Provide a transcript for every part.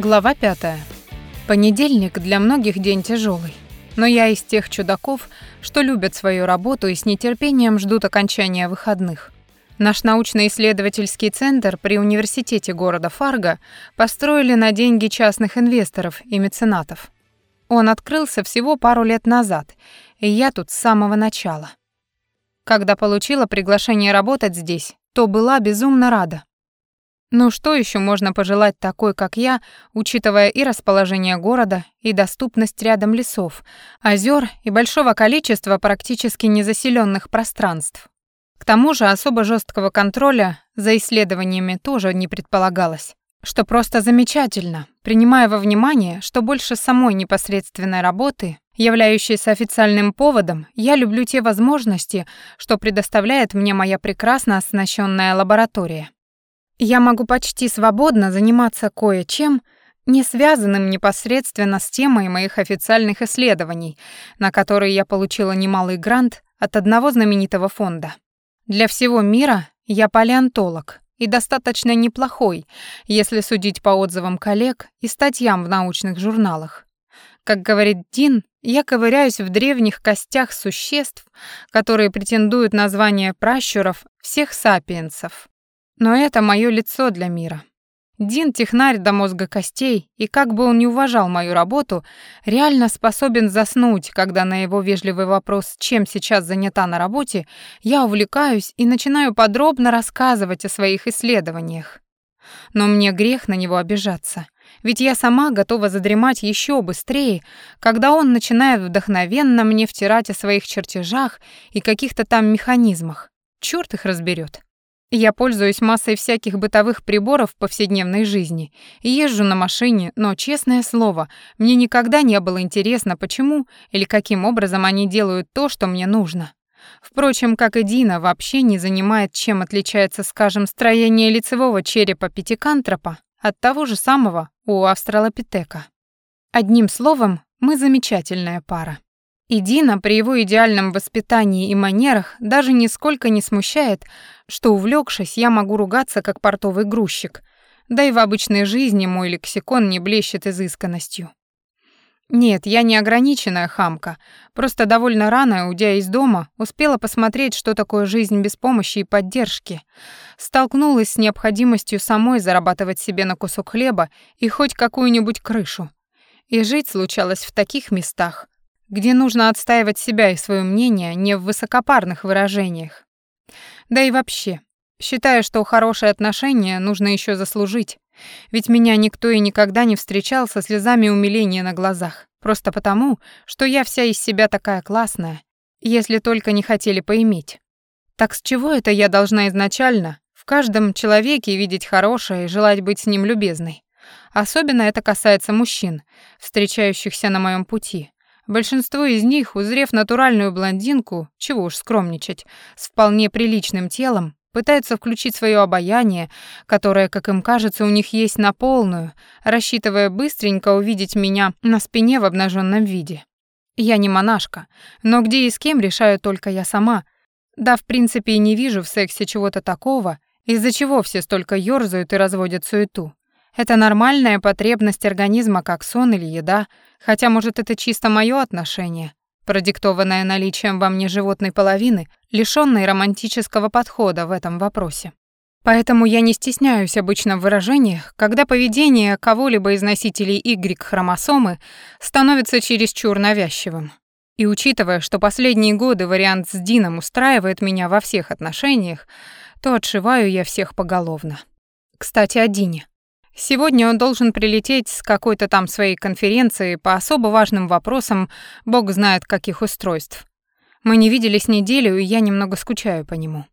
Глава пятая. Понедельник для многих день тяжелый, но я из тех чудаков, что любят свою работу и с нетерпением ждут окончания выходных. Наш научно-исследовательский центр при университете города Фарго построили на деньги частных инвесторов и меценатов. Он открылся всего пару лет назад, и я тут с самого начала. Когда получила приглашение работать здесь, то была безумно рада. Ну что еще можно пожелать такой, как я, учитывая и расположение города, и доступность рядом лесов, озер и большого количества практически незаселенных пространств. К тому же особо жесткого контроля за исследованиями тоже не предполагалось, что просто замечательно, принимая во внимание, что больше самой непосредственной работы, являющейся официальным поводом, я люблю те возможности, что предоставляет мне моя прекрасно оснащенная лаборатория. Я могу почти свободно заниматься кое-чем, не связанным непосредственно с темой моих официальных исследований, на которые я получила немалый грант от одного знаменитого фонда. Для всего мира я палеонтолог и достаточно неплохой, если судить по отзывам коллег и статьям в научных журналах. Как говорит Дин, я ковыряюсь в древних костях существ, которые претендуют на звание пращуров всех сапиенсов. Но это мое лицо для мира. Дин технарь до мозга костей, и как бы он ни уважал мою работу, реально способен заснуть, когда на его вежливый вопрос, чем сейчас занята на работе, я увлекаюсь и начинаю подробно рассказывать о своих исследованиях. Но мне грех на него обижаться, ведь я сама готова задремать еще быстрее, когда он начинает вдохновенно мне втирать о своих чертежах и каких-то там механизмах. Чёрт их разберет. Я пользуюсь массой всяких бытовых приборов в повседневной жизни езжу на машине, но, честное слово, мне никогда не было интересно, почему или каким образом они делают то, что мне нужно. Впрочем, как и Дина, вообще не занимает, чем отличается, скажем, строение лицевого черепа пятикантропа от того же самого у австралопитека. Одним словом, мы замечательная пара. И Дина при его идеальном воспитании и манерах даже нисколько не смущает, что, увлекшись, я могу ругаться как портовый грузчик, да и в обычной жизни мой лексикон не блещет изысканностью. Нет, я не ограниченная хамка, просто довольно рано, уйдя из дома, успела посмотреть, что такое жизнь без помощи и поддержки. Столкнулась с необходимостью самой зарабатывать себе на кусок хлеба и хоть какую-нибудь крышу. И жить случалось в таких местах, где нужно отстаивать себя и свое мнение не в высокопарных выражениях. Да и вообще, считаю, что хорошие отношения нужно еще заслужить, ведь меня никто и никогда не встречал со слезами умиления на глазах, просто потому, что я вся из себя такая классная, если только не хотели поиметь. Так с чего это я должна изначально в каждом человеке видеть хорошее и желать быть с ним любезной? Особенно это касается мужчин, встречающихся на моем пути. Большинство из них, узрев натуральную блондинку, чего уж скромничать, с вполне приличным телом, пытаются включить свое обаяние, которое, как им кажется, у них есть на полную, рассчитывая быстренько увидеть меня на спине в обнаженном виде. Я не монашка, но где и с кем решаю только я сама. Да, в принципе, и не вижу в сексе чего-то такого, из-за чего все столько ёрзают и разводят суету. Это нормальная потребность организма, как сон или еда, хотя, может, это чисто мое отношение, продиктованное наличием во мне животной половины, лишённой романтического подхода в этом вопросе. Поэтому я не стесняюсь обычно в выражениях, когда поведение кого-либо из носителей Y-хромосомы становится чересчур навязчивым. И учитывая, что последние годы вариант с Дином устраивает меня во всех отношениях, то отшиваю я всех поголовно. Кстати, о Дине. Сегодня он должен прилететь с какой-то там своей конференции по особо важным вопросам, бог знает каких устройств. Мы не виделись неделю, и я немного скучаю по нему.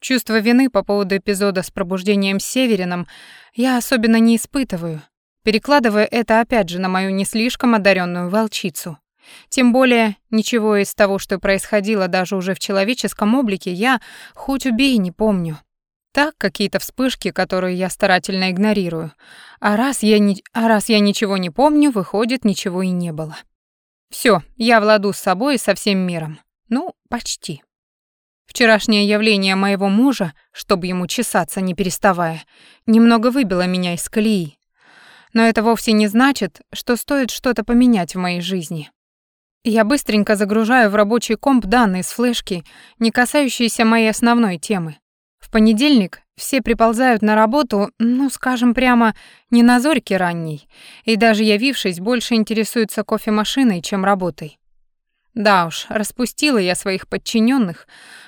Чувство вины по поводу эпизода с пробуждением Северином я особенно не испытываю, перекладывая это опять же на мою не слишком одаренную волчицу. Тем более, ничего из того, что происходило даже уже в человеческом облике, я, хоть убей, не помню. Так, какие-то вспышки, которые я старательно игнорирую. А раз я, не... а раз я ничего не помню, выходит, ничего и не было. Все, я владу с собой и со всем миром. Ну, почти. Вчерашнее явление моего мужа, чтобы ему чесаться не переставая, немного выбило меня из колеи. но это вовсе не значит, что стоит что-то поменять в моей жизни. Я быстренько загружаю в рабочий комп данные с флешки, не касающиеся моей основной темы. В понедельник все приползают на работу, ну, скажем прямо, не на зорьке ранней, и даже явившись, больше интересуются кофемашиной, чем работой. Да уж, распустила я своих подчиненных,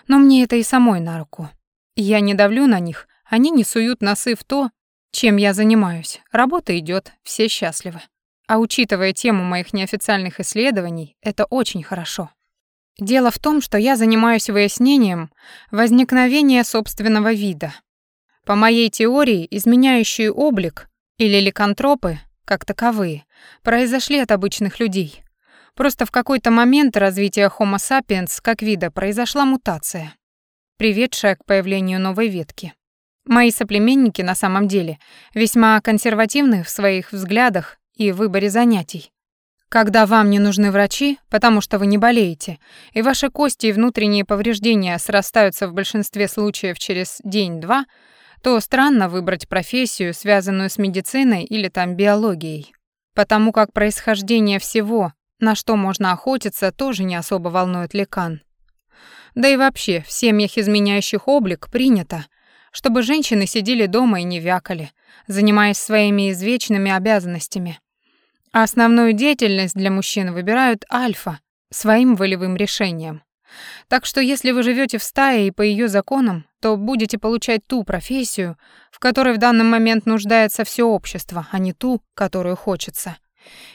но мне это и самой на руку. Я не давлю на них, они не суют носы в то, чем я занимаюсь. Работа идет, все счастливы. А учитывая тему моих неофициальных исследований, это очень хорошо. Дело в том, что я занимаюсь выяснением возникновения собственного вида. По моей теории, изменяющие облик или ликантропы, как таковые, произошли от обычных людей. Просто в какой-то момент развития Homo sapiens как вида произошла мутация, приведшая к появлению новой ветки. Мои соплеменники на самом деле весьма консервативны в своих взглядах и выборе занятий. Когда вам не нужны врачи, потому что вы не болеете, и ваши кости и внутренние повреждения срастаются в большинстве случаев через день-два, то странно выбрать профессию, связанную с медициной или там биологией. Потому как происхождение всего, на что можно охотиться, тоже не особо волнует лекан. Да и вообще, в семьях, изменяющих облик, принято, чтобы женщины сидели дома и не вякали, занимаясь своими извечными обязанностями. А основную деятельность для мужчин выбирают альфа своим волевым решением. Так что если вы живете в стае и по ее законам, то будете получать ту профессию, в которой в данный момент нуждается все общество, а не ту, которую хочется.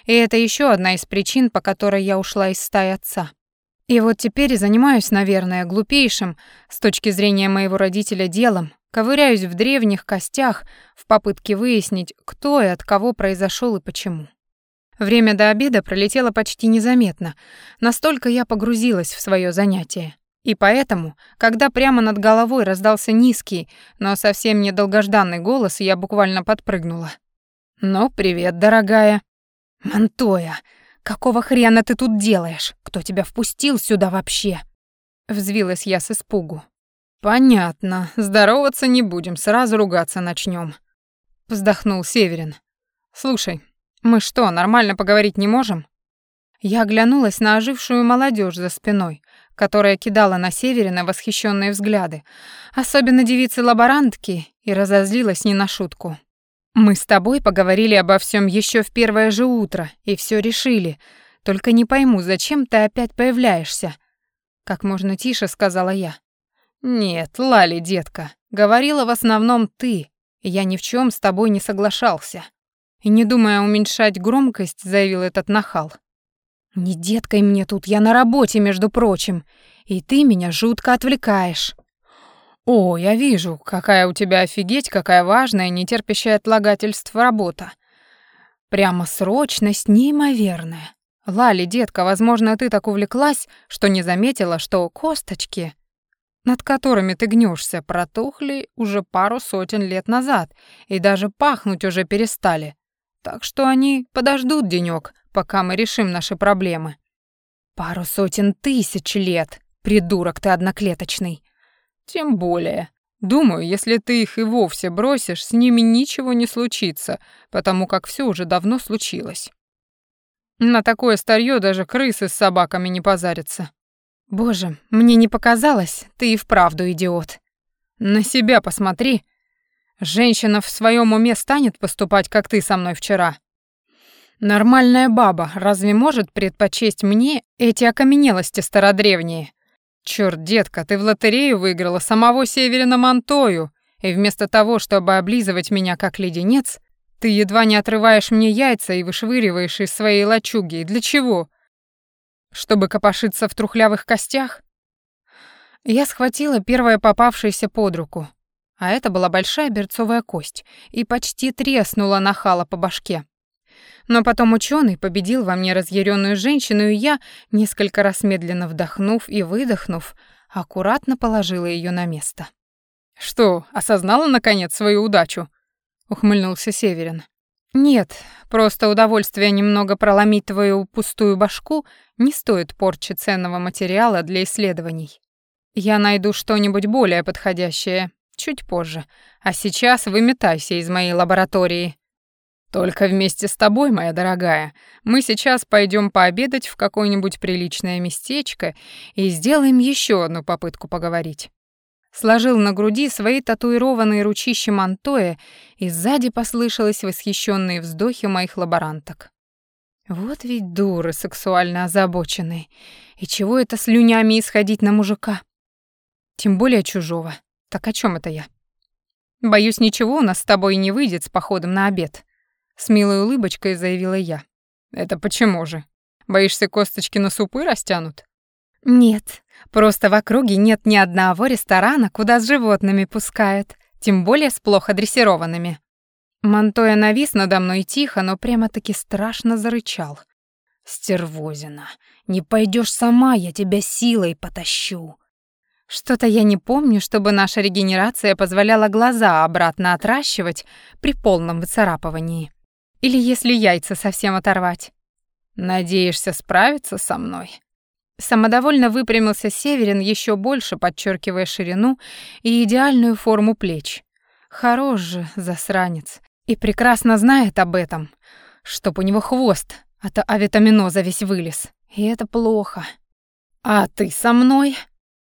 И это еще одна из причин, по которой я ушла из стаи отца. И вот теперь занимаюсь, наверное, глупейшим с точки зрения моего родителя делом, Ковыряюсь в древних костях в попытке выяснить, кто и от кого произошел и почему. Время до обеда пролетело почти незаметно, настолько я погрузилась в свое занятие. И поэтому, когда прямо над головой раздался низкий, но совсем недолгожданный голос, я буквально подпрыгнула. «Ну, привет, дорогая». «Монтоя, какого хрена ты тут делаешь? Кто тебя впустил сюда вообще?» Взвилась я с испугу. Понятно. Здороваться не будем, сразу ругаться начнем. Вздохнул Северин. Слушай, мы что, нормально поговорить не можем? Я оглянулась на ожившую молодежь за спиной, которая кидала на Северина восхищенные взгляды, особенно девицы-лаборантки, и разозлилась не на шутку. Мы с тобой поговорили обо всем еще в первое же утро и все решили. Только не пойму, зачем ты опять появляешься? Как можно тише сказала я. «Нет, Лали, детка, говорила в основном ты, я ни в чем с тобой не соглашался». И не думая уменьшать громкость, заявил этот нахал. «Не деткой мне тут, я на работе, между прочим, и ты меня жутко отвлекаешь». «О, я вижу, какая у тебя офигеть, какая важная, нетерпящая отлагательств работа. Прямо срочность неимоверная. Лали, детка, возможно, ты так увлеклась, что не заметила, что косточки над которыми ты гнешься, протухли уже пару сотен лет назад и даже пахнуть уже перестали. Так что они подождут денёк, пока мы решим наши проблемы. Пару сотен тысяч лет, придурок ты одноклеточный. Тем более. Думаю, если ты их и вовсе бросишь, с ними ничего не случится, потому как все уже давно случилось. На такое старье даже крысы с собаками не позарятся. Боже, мне не показалось, ты и вправду идиот. На себя посмотри. Женщина в своем уме станет поступать, как ты со мной вчера. Нормальная баба разве может предпочесть мне эти окаменелости стародревние? Чёрт, детка, ты в лотерею выиграла самого Северина Монтою, и вместо того, чтобы облизывать меня как леденец, ты едва не отрываешь мне яйца и вышвыриваешь из своей лачуги. Для чего? Чтобы копошиться в трухлявых костях? Я схватила первое попавшееся под руку, а это была большая берцовая кость, и почти треснула нахала по башке. Но потом ученый победил во мне разъяренную женщину, и я, несколько раз медленно вдохнув и выдохнув, аккуратно положила ее на место. «Что, осознала, наконец, свою удачу?» — ухмыльнулся Северин. «Нет, просто удовольствие немного проломить твою пустую башку не стоит порчи ценного материала для исследований. Я найду что-нибудь более подходящее чуть позже, а сейчас выметайся из моей лаборатории». Только вместе с тобой, моя дорогая. Мы сейчас пойдем пообедать в какое-нибудь приличное местечко и сделаем еще одну попытку поговорить. Сложил на груди свои татуированные ручища Монтоя, и сзади послышалось восхищенные вздохи моих лаборанток. Вот ведь дуры сексуально озабоченные. И чего это слюнями исходить на мужика? Тем более чужого. Так о чем это я? Боюсь, ничего у нас с тобой не выйдет с походом на обед. С милой улыбочкой заявила я. Это почему же? Боишься, косточки на супы растянут? Нет, просто в округе нет ни одного ресторана, куда с животными пускают, тем более с плохо дрессированными. Монтоя навис надо мной тихо, но прямо-таки страшно зарычал. «Стервозина, не пойдешь сама, я тебя силой потащу». Что-то я не помню, чтобы наша регенерация позволяла глаза обратно отращивать при полном выцарапывании. Или если яйца совсем оторвать. Надеешься справиться со мной? Самодовольно выпрямился Северин еще больше, подчеркивая ширину и идеальную форму плеч. Хорош же, засранец. И прекрасно знает об этом, чтоб у него хвост от авитаминоза весь вылез. И это плохо. «А ты со мной?»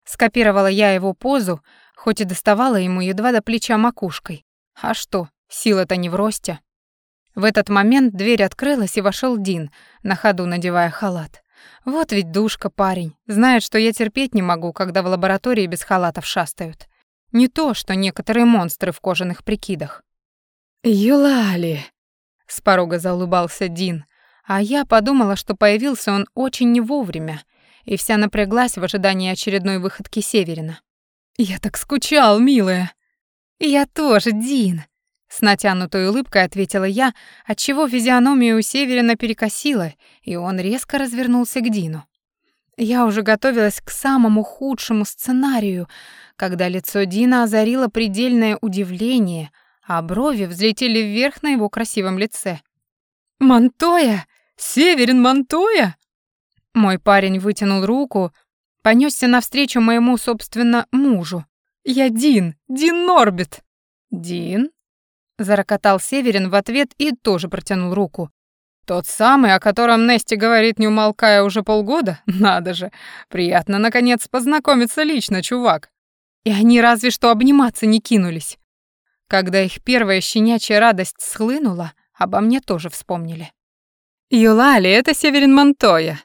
Скопировала я его позу, хоть и доставала ему едва до плеча макушкой. А что, сила-то не в росте. В этот момент дверь открылась, и вошел Дин, на ходу надевая халат. Вот ведь душка парень, знает, что я терпеть не могу, когда в лаборатории без халатов шастают. Не то, что некоторые монстры в кожаных прикидах. «Юлали!» — с порога заулыбался Дин, а я подумала, что появился он очень не вовремя, и вся напряглась в ожидании очередной выходки Северина. «Я так скучал, милая!» «Я тоже, Дин!» С натянутой улыбкой ответила я, отчего физиономию у Северина перекосила, и он резко развернулся к Дину. Я уже готовилась к самому худшему сценарию, когда лицо Дина озарило предельное удивление, а брови взлетели вверх на его красивом лице. «Монтоя! Северин Монтоя!» Мой парень вытянул руку, понесся навстречу моему, собственно, мужу. «Я Дин, Дин Норбит!» «Дин?» Зарокотал Северин в ответ и тоже протянул руку. Тот самый, о котором Нести говорит, не умолкая уже полгода? Надо же. Приятно, наконец, познакомиться лично, чувак. И они разве что обниматься не кинулись. Когда их первая щенячья радость схлынула, обо мне тоже вспомнили. «Юлали, это Северин Монтоя».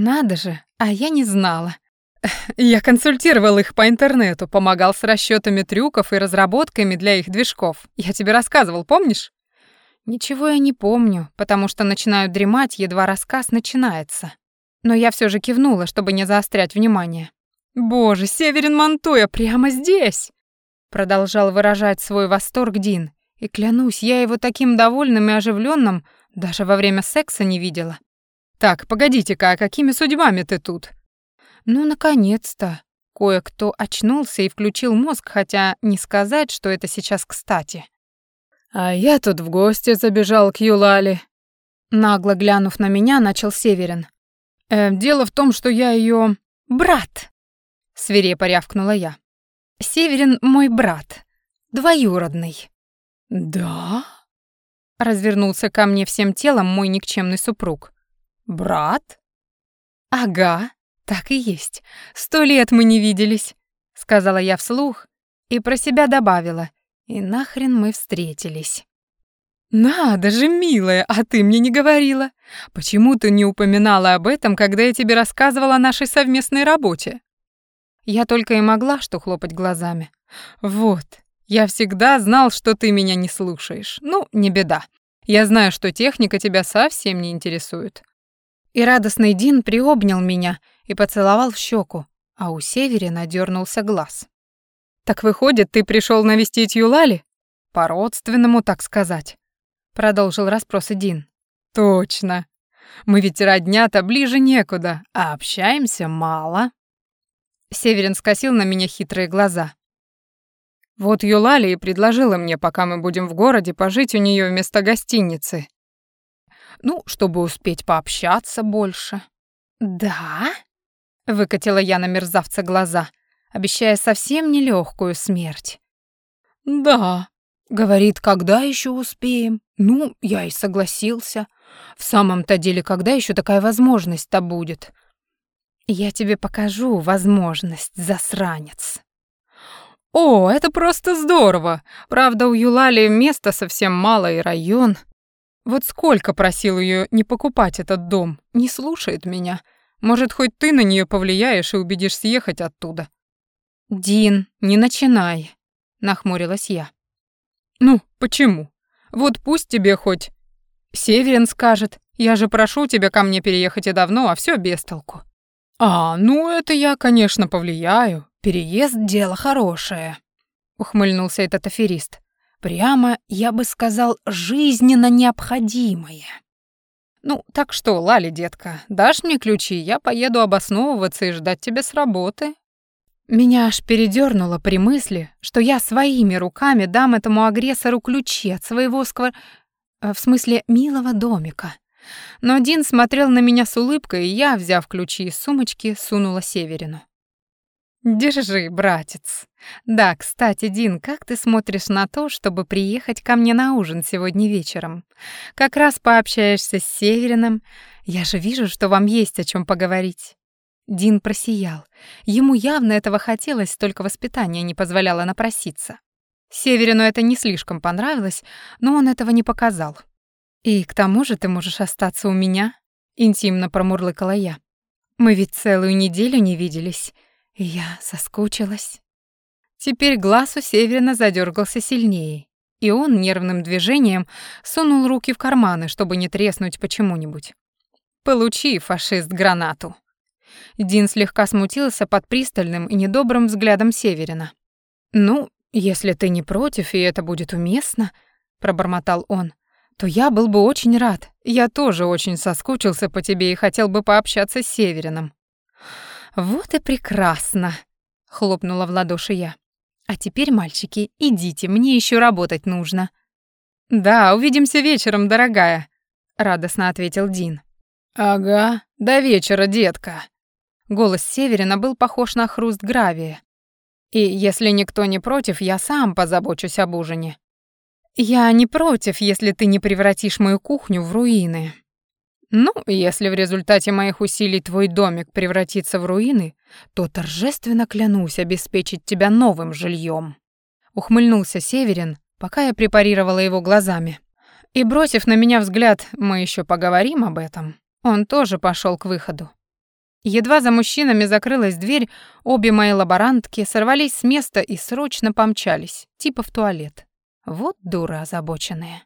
«Надо же, а я не знала. Я консультировал их по интернету, помогал с расчетами трюков и разработками для их движков. Я тебе рассказывал, помнишь? Ничего я не помню, потому что начинаю дремать, едва рассказ начинается. Но я все же кивнула, чтобы не заострять внимание. Боже, Северин Монтуя прямо здесь, продолжал выражать свой восторг Дин. И клянусь, я его таким довольным и оживленным даже во время секса не видела. Так, погодите-ка, а какими судьбами ты тут? Ну, наконец-то. Кое-кто очнулся и включил мозг, хотя не сказать, что это сейчас кстати. А я тут в гости забежал к Юлали. Нагло глянув на меня, начал Северин. Э, дело в том, что я ее брат. Свирепо рявкнула я. Северин мой брат, двоюродный. Да? Развернулся ко мне всем телом мой никчемный супруг. Брат? Ага. «Так и есть. Сто лет мы не виделись», — сказала я вслух и про себя добавила. «И нахрен мы встретились». «Надо же, милая, а ты мне не говорила. Почему ты не упоминала об этом, когда я тебе рассказывала о нашей совместной работе?» Я только и могла что хлопать глазами. «Вот, я всегда знал, что ты меня не слушаешь. Ну, не беда. Я знаю, что техника тебя совсем не интересует». И радостный Дин приобнял меня и поцеловал в щеку, а у Северина дернулся глаз. «Так выходит, ты пришел навестить Юлали? По-родственному, так сказать», — продолжил расспросы Дин. «Точно. Мы ведь родня-то ближе некуда, а общаемся мало». Северин скосил на меня хитрые глаза. «Вот Юлали и предложила мне, пока мы будем в городе, пожить у нее вместо гостиницы. Ну, чтобы успеть пообщаться больше». «Да?» Выкатила я на мерзавца глаза, обещая совсем нелегкую смерть. «Да», Говорит, когда еще успеем? Ну, я и согласился. В самом-то деле, когда еще такая возможность-то будет? Я тебе покажу возможность, засранец. О, это просто здорово. Правда, у Юлали места совсем мало и район. Вот сколько просил ее не покупать этот дом, не слушает меня. Может, хоть ты на нее повлияешь и убедишь съехать оттуда. Дин, не начинай, нахмурилась я. Ну, почему? Вот пусть тебе хоть Северин скажет. Я же прошу тебя ко мне переехать и давно, а все без толку. А, ну это я, конечно, повлияю. Переезд дело хорошее, ухмыльнулся этот аферист. Прямо, я бы сказал, жизненно необходимое. Ну, так что, Лали, детка, дашь мне ключи, я поеду обосновываться и ждать тебя с работы. Меня аж передёрнуло при мысли, что я своими руками дам этому агрессору ключи от своего сквор... Э, в смысле, милого домика. Но Дин смотрел на меня с улыбкой, и я, взяв ключи из сумочки, сунула Северину. «Держи, братец. Да, кстати, Дин, как ты смотришь на то, чтобы приехать ко мне на ужин сегодня вечером? Как раз пообщаешься с Севериным. Я же вижу, что вам есть о чем поговорить». Дин просиял. Ему явно этого хотелось, только воспитание не позволяло напроситься. Северину это не слишком понравилось, но он этого не показал. «И к тому же ты можешь остаться у меня», — интимно промурлыкала я. «Мы ведь целую неделю не виделись, я соскучилась». Теперь глаз у Северина задергался сильнее, и он нервным движением сунул руки в карманы, чтобы не треснуть почему-нибудь. «Получи, фашист, гранату!» Дин слегка смутился под пристальным и недобрым взглядом Северина. «Ну, если ты не против, и это будет уместно», — пробормотал он, «то я был бы очень рад. Я тоже очень соскучился по тебе и хотел бы пообщаться с Северином». «Вот и прекрасно», — хлопнула в ладоши я. «А теперь, мальчики, идите, мне еще работать нужно». «Да, увидимся вечером, дорогая», — радостно ответил Дин. «Ага, до вечера, детка». Голос Северина был похож на хруст гравия. «И если никто не против, я сам позабочусь об ужине». «Я не против, если ты не превратишь мою кухню в руины». «Ну, если в результате моих усилий твой домик превратится в руины, то торжественно клянусь обеспечить тебя новым жильем. Ухмыльнулся Северин, пока я препарировала его глазами. И бросив на меня взгляд, мы еще поговорим об этом. Он тоже пошел к выходу. Едва за мужчинами закрылась дверь, обе мои лаборантки сорвались с места и срочно помчались, типа в туалет. Вот дура озабоченная.